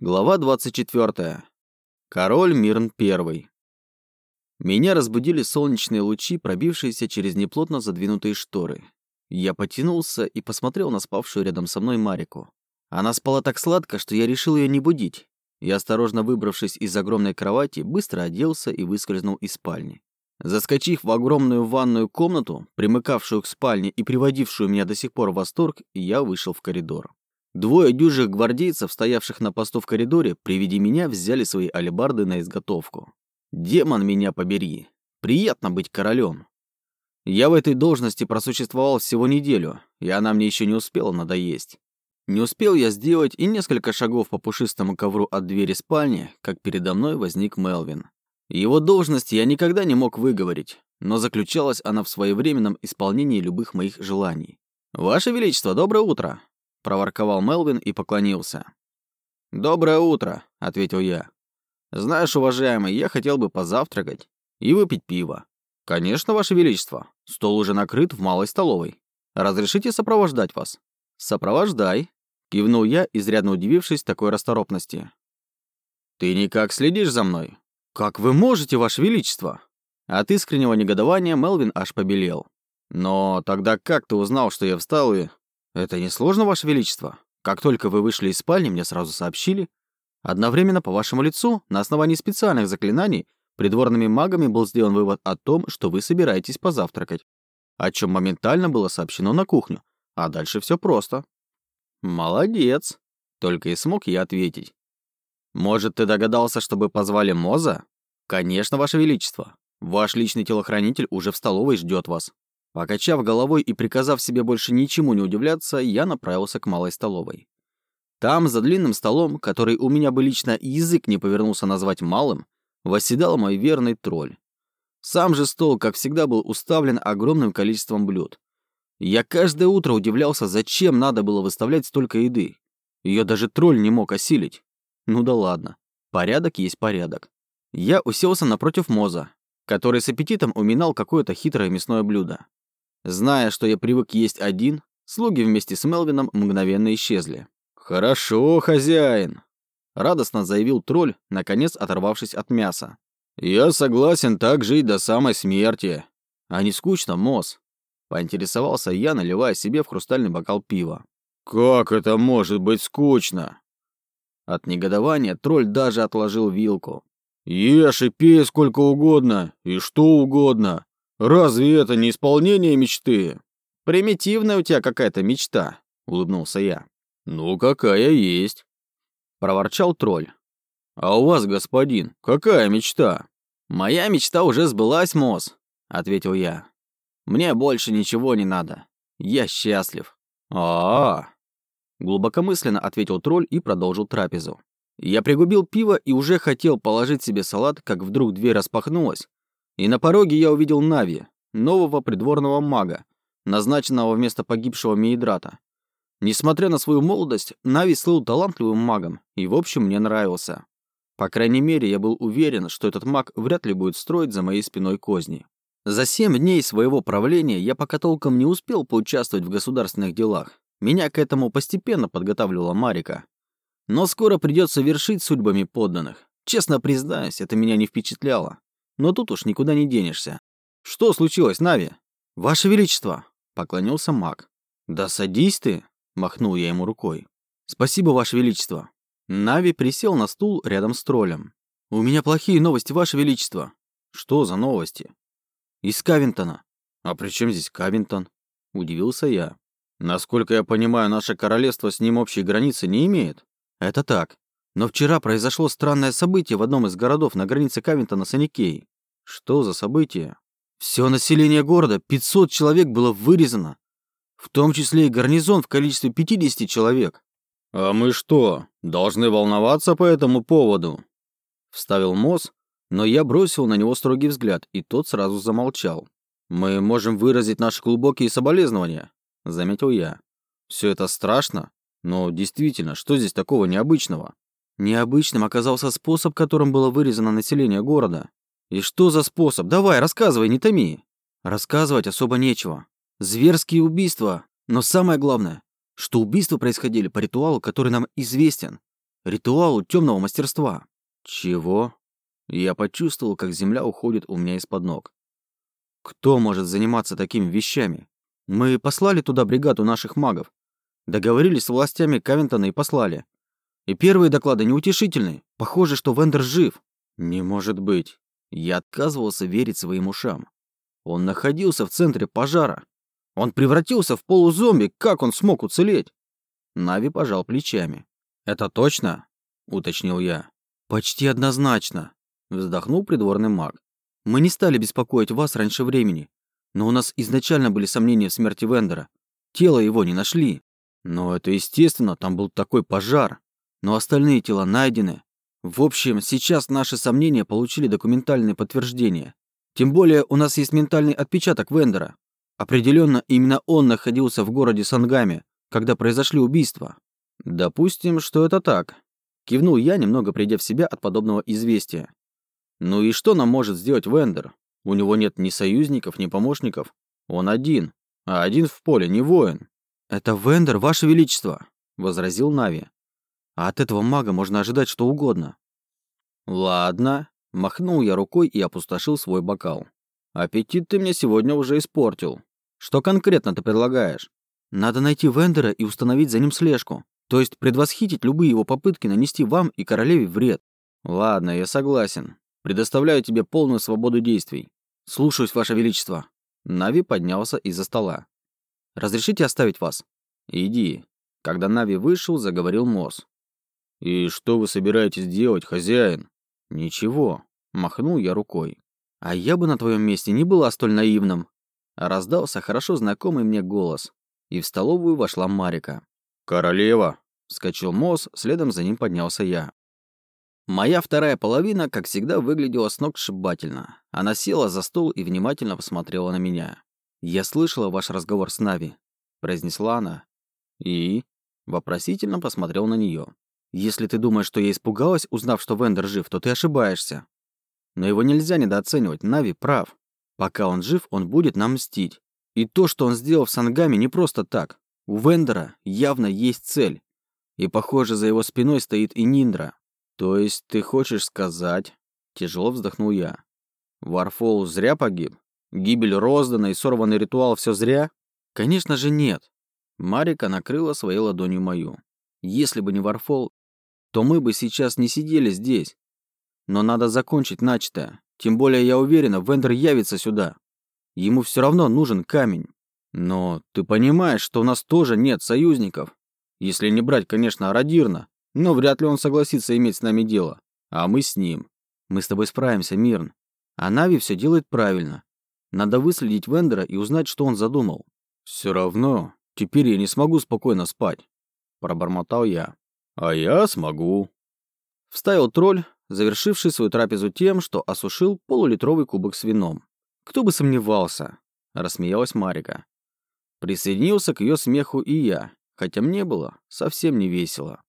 Глава 24. Король Мирн I. Меня разбудили солнечные лучи, пробившиеся через неплотно задвинутые шторы. Я потянулся и посмотрел на спавшую рядом со мной Марику. Она спала так сладко, что я решил ее не будить. И, осторожно выбравшись из огромной кровати, быстро оделся и выскользнул из спальни. Заскочив в огромную ванную комнату, примыкавшую к спальне и приводившую меня до сих пор в восторг, я вышел в коридор. Двое дюжих гвардейцев, стоявших на посту в коридоре, при виде меня взяли свои алебарды на изготовку. Демон меня побери. Приятно быть королем. Я в этой должности просуществовал всего неделю, и она мне еще не успела надоесть. Не успел я сделать и несколько шагов по пушистому ковру от двери спальни, как передо мной возник Мелвин. Его должность я никогда не мог выговорить, но заключалась она в своевременном исполнении любых моих желаний. «Ваше Величество, доброе утро!» Проворковал Мелвин и поклонился. «Доброе утро», — ответил я. «Знаешь, уважаемый, я хотел бы позавтракать и выпить пиво». «Конечно, Ваше Величество. Стол уже накрыт в малой столовой. Разрешите сопровождать вас?» «Сопровождай», — кивнул я, изрядно удивившись такой расторопности. «Ты никак следишь за мной?» «Как вы можете, Ваше Величество?» От искреннего негодования Мелвин аж побелел. «Но тогда как ты узнал, что я встал и...» «Это несложно, Ваше Величество. Как только вы вышли из спальни, мне сразу сообщили. Одновременно по вашему лицу, на основании специальных заклинаний, придворными магами был сделан вывод о том, что вы собираетесь позавтракать, о чем моментально было сообщено на кухню. А дальше все просто». «Молодец», — только и смог я ответить. «Может, ты догадался, чтобы позвали Моза?» «Конечно, Ваше Величество. Ваш личный телохранитель уже в столовой ждет вас». Покачав головой и приказав себе больше ничему не удивляться, я направился к малой столовой. Там, за длинным столом, который у меня бы лично язык не повернулся назвать малым, восседал мой верный тролль. Сам же стол, как всегда, был уставлен огромным количеством блюд. Я каждое утро удивлялся, зачем надо было выставлять столько еды. Ее даже тролль не мог осилить. Ну да ладно. Порядок есть порядок. Я уселся напротив Моза, который с аппетитом уминал какое-то хитрое мясное блюдо. Зная, что я привык есть один, слуги вместе с Мелвином мгновенно исчезли. «Хорошо, хозяин», — радостно заявил тролль, наконец оторвавшись от мяса. «Я согласен так жить до самой смерти». «А не скучно, Мосс?» — поинтересовался я, наливая себе в хрустальный бокал пива. «Как это может быть скучно?» От негодования тролль даже отложил вилку. «Ешь и пей сколько угодно, и что угодно. Разве это не исполнение мечты? Примитивная у тебя какая-то мечта, улыбнулся я. Ну, какая есть. Проворчал тролль. А у вас, господин, какая мечта? Моя мечта уже сбылась, Мосс, ответил я. Мне больше ничего не надо. Я счастлив. А, -а, -а. глубокомысленно ответил тролль и продолжил трапезу. Я пригубил пиво и уже хотел положить себе салат, как вдруг дверь распахнулась, и на пороге я увидел Нави, нового придворного мага, назначенного вместо погибшего Мейдрата. Несмотря на свою молодость, Нави слыл талантливым магом и, в общем, мне нравился. По крайней мере, я был уверен, что этот маг вряд ли будет строить за моей спиной козни. За семь дней своего правления я пока толком не успел поучаствовать в государственных делах. Меня к этому постепенно подготавливала Марика. Но скоро придется вершить судьбами подданных. Честно признаюсь, это меня не впечатляло. Но тут уж никуда не денешься. Что случилось, Нави? Ваше Величество, поклонился маг. Да садись ты, махнул я ему рукой. Спасибо, Ваше Величество. Нави присел на стул рядом с троллем. У меня плохие новости, Ваше Величество. Что за новости? Из Кавинтона. А при чем здесь Кавинтон? Удивился я. Насколько я понимаю, наше королевство с ним общей границы не имеет. Это так. Но вчера произошло странное событие в одном из городов на границе Кавинтона с Аникей. Что за событие? Все население города, 500 человек было вырезано. В том числе и гарнизон в количестве 50 человек. «А мы что, должны волноваться по этому поводу?» Вставил Мосс, но я бросил на него строгий взгляд, и тот сразу замолчал. «Мы можем выразить наши глубокие соболезнования», — заметил я. «Все это страшно, но действительно, что здесь такого необычного?» Необычным оказался способ, которым было вырезано население города. И что за способ? Давай, рассказывай, не томи. Рассказывать особо нечего. Зверские убийства. Но самое главное, что убийства происходили по ритуалу, который нам известен. Ритуалу темного мастерства. Чего? Я почувствовал, как земля уходит у меня из-под ног. Кто может заниматься такими вещами? Мы послали туда бригаду наших магов. Договорились с властями Кавентона и послали. И первые доклады неутешительные. Похоже, что Вендер жив. Не может быть. Я отказывался верить своим ушам. Он находился в центре пожара. Он превратился в полузомби. Как он смог уцелеть? Нави пожал плечами. «Это точно?» — уточнил я. «Почти однозначно», — вздохнул придворный маг. «Мы не стали беспокоить вас раньше времени, но у нас изначально были сомнения в смерти Вендера. Тело его не нашли. Но это естественно, там был такой пожар. Но остальные тела найдены. В общем, сейчас наши сомнения получили документальное подтверждение. Тем более у нас есть ментальный отпечаток Вендера. Определенно, именно он находился в городе Сангаме, когда произошли убийства. Допустим, что это так. Кивнул я, немного придя в себя от подобного известия. Ну и что нам может сделать Вендер? У него нет ни союзников, ни помощников. Он один. А один в поле, не воин. Это Вендер, ваше величество, возразил Нави. А от этого мага можно ожидать что угодно. Ладно, махнул я рукой и опустошил свой бокал. Аппетит ты мне сегодня уже испортил. Что конкретно ты предлагаешь? Надо найти Вендера и установить за ним слежку. То есть предвосхитить любые его попытки нанести вам и королеве вред. Ладно, я согласен. Предоставляю тебе полную свободу действий. Слушаюсь, ваше величество. Нави поднялся из-за стола. Разрешите оставить вас? Иди. Когда Нави вышел, заговорил Мосс. «И что вы собираетесь делать, хозяин?» «Ничего», — махнул я рукой. «А я бы на твоем месте не была столь наивным». Раздался хорошо знакомый мне голос, и в столовую вошла Марика. «Королева!» — вскочил Мосс, следом за ним поднялся я. Моя вторая половина, как всегда, выглядела сногсшибательно. Она села за стол и внимательно посмотрела на меня. «Я слышала ваш разговор с Нави», — произнесла она. «И?» — вопросительно посмотрел на нее. Если ты думаешь, что я испугалась, узнав, что Вендер жив, то ты ошибаешься. Но его нельзя недооценивать, Нави прав. Пока он жив, он будет нам мстить. И то, что он сделал в Сангаме, не просто так. У Вендера явно есть цель. И, похоже, за его спиной стоит и Ниндра. То есть ты хочешь сказать... Тяжело вздохнул я. Варфол зря погиб? Гибель Роздана и сорванный ритуал все зря? Конечно же нет. Марика накрыла своей ладонью мою. Если бы не Варфол, то мы бы сейчас не сидели здесь. Но надо закончить начатое. Тем более я уверена, Вендер явится сюда. Ему все равно нужен камень. Но ты понимаешь, что у нас тоже нет союзников. Если не брать, конечно, Арадирна, но вряд ли он согласится иметь с нами дело. А мы с ним. Мы с тобой справимся, Мирн. А Нави все делает правильно. Надо выследить Вендера и узнать, что он задумал. Все равно, теперь я не смогу спокойно спать. Пробормотал я. «А я смогу», — вставил тролль, завершивший свою трапезу тем, что осушил полулитровый кубок с вином. «Кто бы сомневался», — рассмеялась Марика. Присоединился к ее смеху и я, хотя мне было совсем не весело.